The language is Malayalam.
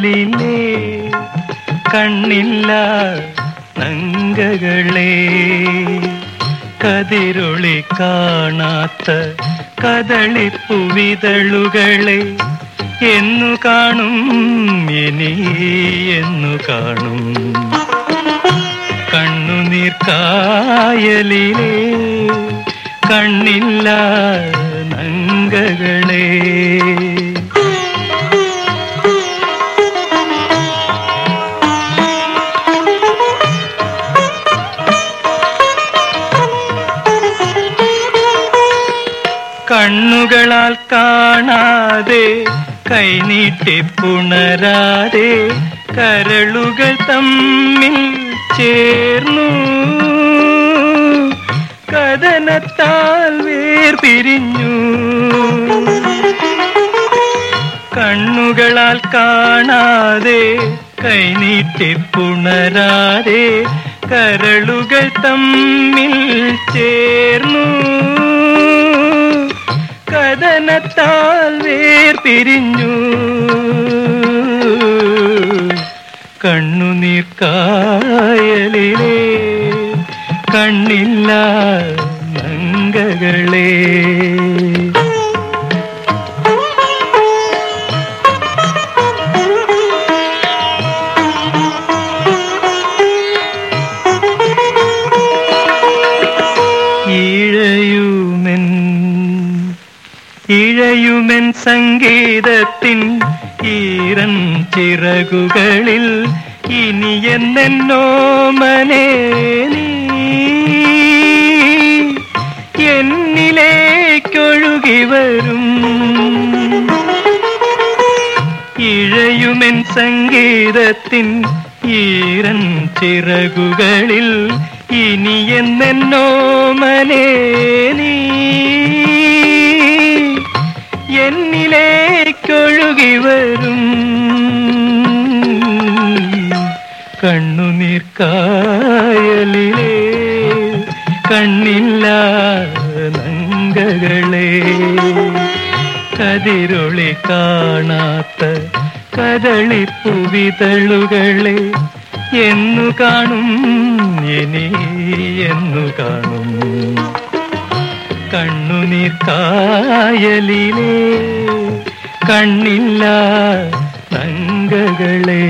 കണ്ണുനീർ കണ്ണില്ല നങ്കകളെ. കതിരൊളി കാണാത്ത കദളിപ്പുവിതളുകളെ എന്നു കാണും ഇനി എന്നു കാണും. കണ്ണുനീർക്കായലിലെ കണ്ണില്ല നങ്കകളെ. കണ്ണുകളാൽ കാണാതെ കൈനീട്ടി പുണരാതെ കരളുകൾ തമ്മിൽ ചേർന്നു. കഥനത്താൽ വേർപിരിഞ്ഞു കണ്ണുകളാൽ കാണാതെ കൈനീട്ടി പുണരാതെ കരളുകൾ തമ്മിൽ ചേർന്നു. കഥനത്താൽ വേർപിരിഞ്ഞു കണ്ണുനീർ കായലിലേ കണ്ണില്ല നങ്കകളെ ഇഴയുമെൻ സംഗീതത്തിൻ ഈറൻ ചിറകുകളിൽ ഇനി എന്നോമനെ നീ. എന്നിലേക്കൊഴുകി വരും. ഇഴയുമെൻ സംഗീതത്തിൻ ഈരൻ ചിറകുകളിൽ ഇനി എന്നോമനെ വരും. കണ്ണുനീർ കായലിലെ കണ്ണില്ല നങ്കകളെ. കതിരൊളി കാണാത്ത കദളിപ്പുവിതളുകളെ എന്നു കാണും ഇനി എന്നു കാണും. കണ്ണുനീർ കായലിലെ കണ്ണില്ല നങ്കകളെ